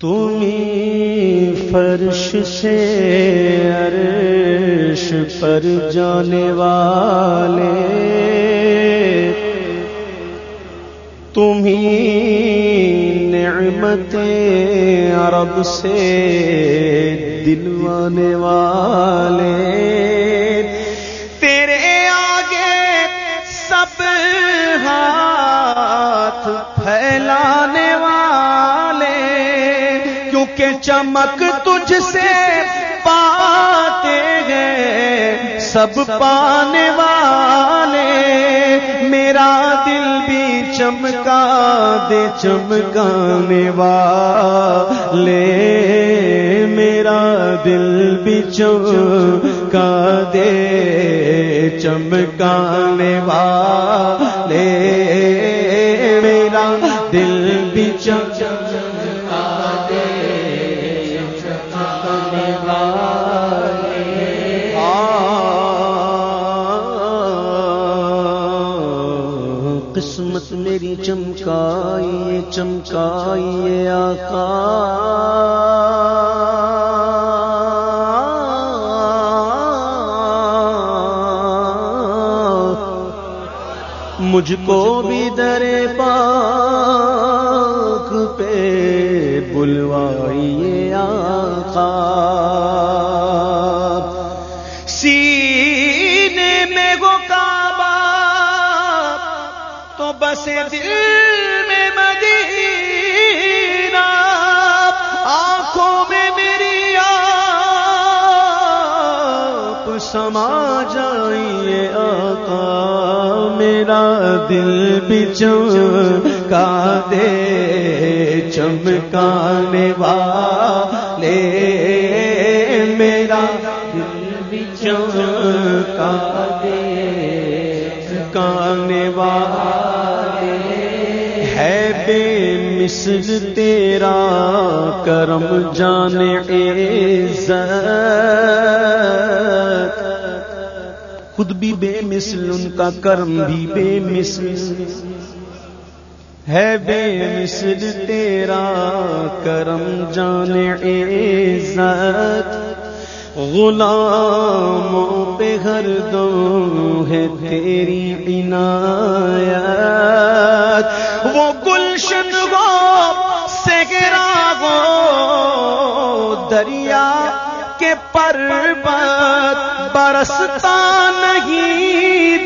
تمہیں فرش سے عرش پر جانے والے۔ تمہیں نعمت عرب سے دلوانے والے۔ چمک تجھ سے پاتے ہیں۔ سب پانے والے، میرا دل بھی چمکا دے، چمکانے والے۔ میرا دل بھی چمکا دے، چمکانے والے۔ میرا دل بھی چمکا چمکائیے آقا۔ مجھ کو بھی درے پاک پہ بلوائیے آقا۔ سینے میں وہ کعبہ تو بس دل سما جائیے آقا، میرا دل بھی چمکا دے چمکانے والے۔ میرا دل بھی چمکا دے چمکانے والے۔ ہے بے مثل تیرا کرم جانے عزت۔ خود بھی بے مثل ان کا کرم بھی بے مثل ہے بے مثل تیرا کرم جانے عزت غلاموں پہ ہر دو ہے تیری عنایت وہ گلشن ہو سگرا وہ دریا کے پربت برستا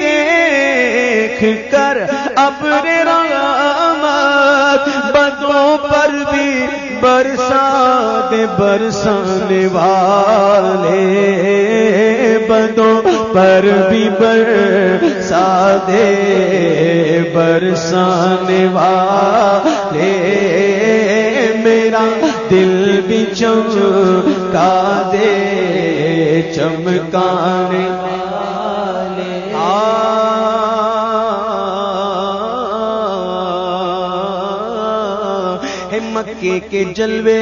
دیکھ کر اب رحمت بدوں پر بھی برسا دے برسانے والے بدوں پر بھی برسا دے برسانے والے میرا دل بھی چمکا دے چمکانے ہے مکے کے جلوے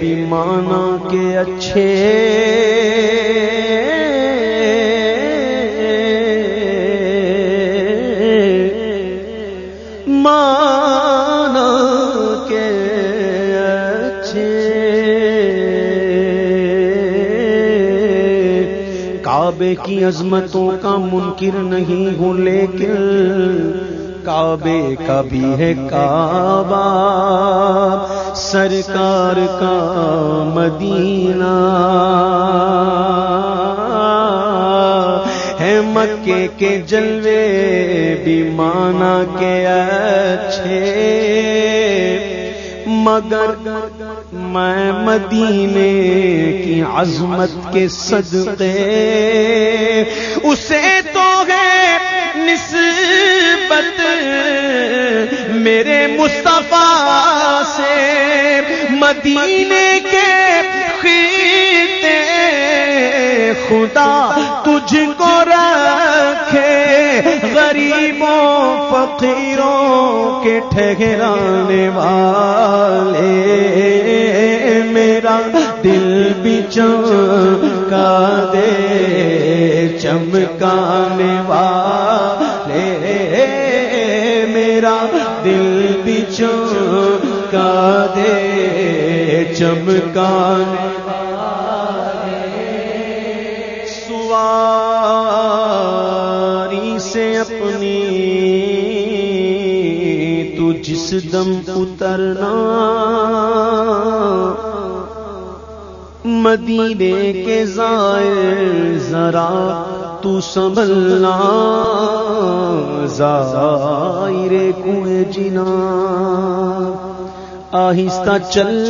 بھی مانا کے اچھے۔ مانا کے اچھے۔ کعبے کی عظمتوں کا منکر نہیں ہوں لیکن کعبے کا بھی ہے کعبہ؟ سرکار کا مدینہ ہے مکے کے جلوے بھی مانا کے اچھے۔ مگر میں مدینے کی عظمت کے صدقے، اسے تو ہے نسبت میرے مصطفیٰ سے مدینے کے خیتے خدا تجھ کو رکھے، غریبوں، فقیروں کے ٹھہرانے والے۔ میرا دل بھی چمکا دے، چمکانے والے۔ میرا دل بھی چمکا دے، چمکان سواری سے اپنی تو جس دم اترنا۔ مدینے کے زائر ذرا تو سنبھلنا۔ زائر کوئے جنا۔ آہستہ چل۔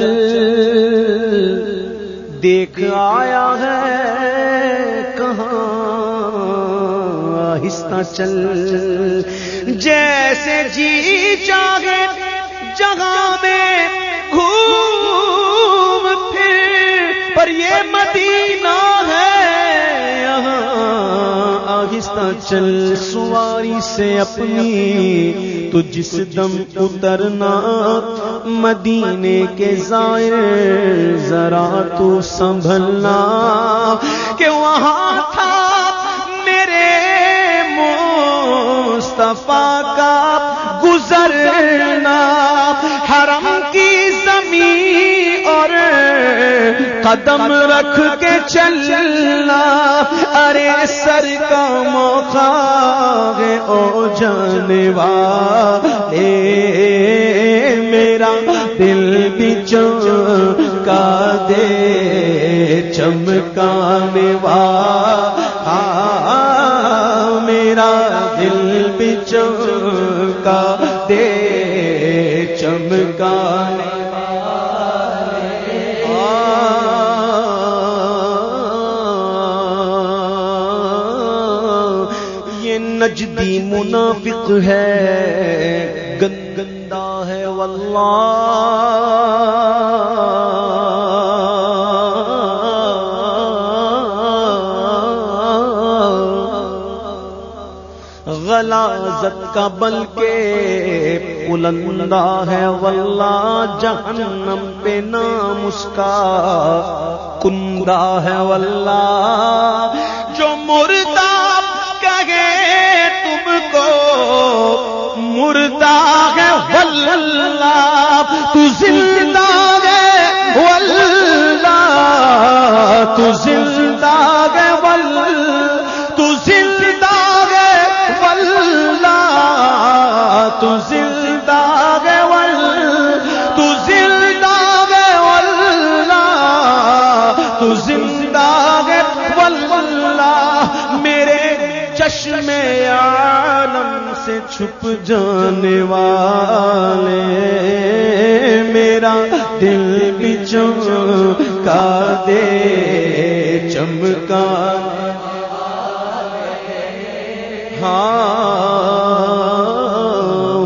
دیکھ آیا ہے کہاں۔ آہستہ چل۔ جیسے جی چاہے جگہ میں گھوم پھر۔ پر یہ مدینہ آہستہ چل سواری سے اپنی، تو جس دم اترنا مدینے کے ظاہر ذرا تو سنبھلنا کہ وہاں تھا میرے مصطفیٰ کا گزرنا، حرم کی زمین اور قدم رکھ کے چلنا، ارے سر کا موقع ہے او جانے والے میرا دل بھی چمکا دے، چمکانے والا، میرا دل بھی چمکا دے، چمکانے نجدی منافق ہے گندا ہے واللہ۔ غلازت کا بل کے بلندہ ہے واللہ، جہنم پہ نام اس کا کندہ ہے واللہ۔ جو مردہ مردہ ہے، واللہ، تو زندہ ہے، واللہ، تو زندہ ہے، واللہ، تو زندہ ہے، واللہ، تو زندہ جانے والے میرا دل بھی چمکا دے چمکا ہاں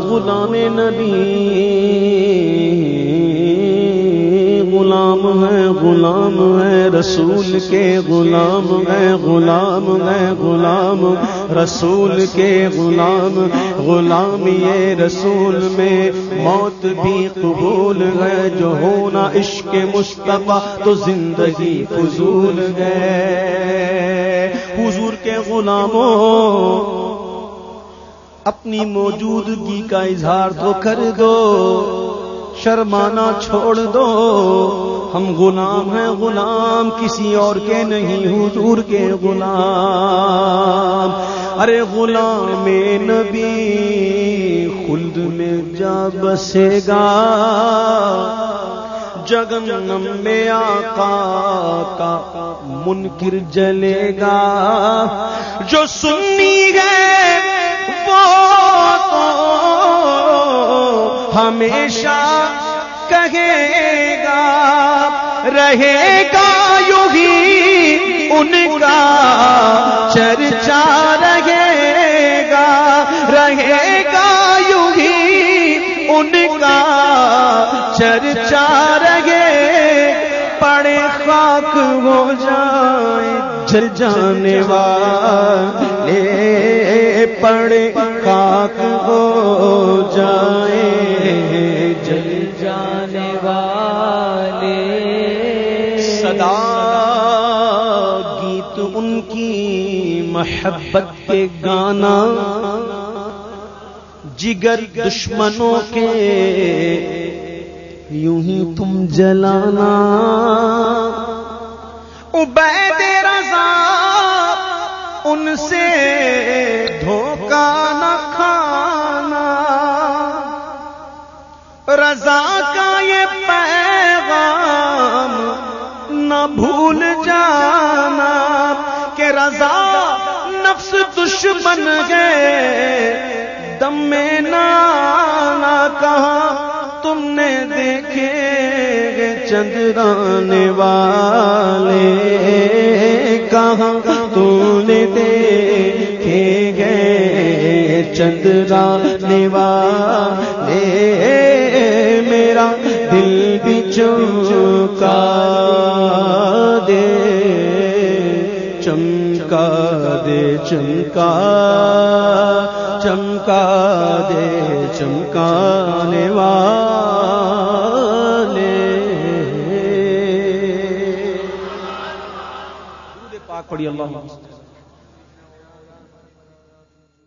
غلام نبی غلام ہے غلام ہے، رسول کے غلام ہے غلام ہے، غلام، رسول کے غلام غلام یہ رسول میں موت بھی قبول ہے، جو ہونا عشق مصطفیٰ تو زندگی فضول ہے۔ حضور کے غلاموں، اپنی موجودگی کا اظہار تو کر دو۔ شرمانا چھوڑ دو۔ ہم غلام ہیں، غلام، کسی اور کے نہیں، حضور کے غلام۔ ارے غلام نبی، خلد میں جا بسے گا۔ جگنم میں آقا کا منکر جلے گا۔ جو سنی گئے وہ تو ہمیشہ کہے گا، رہے گا یوں ہی ان کا چرچا رہے گا رہے گا یوں ہی ان کا چرچا رہے، پڑے خاک ہو جائے، جل جانے والے، پڑے خاک ہو جائے۔ کی محبت کے گانا، جگر دشمنوں کے یوں ہی تم جلانا۔ عبید رضا، ان سے دھوکہ نہ کھانا۔ رضا کا یہ پیغام نہ بھول جانا۔ رضا، نفس دشمن گئے دم میں نانا کہاں تم نے دیکھے چندران والے۔ کہاں تم نے دیکھے گئے چندران چمکا چمکا دے چمکانے والے۔ پاک پڑی اللہ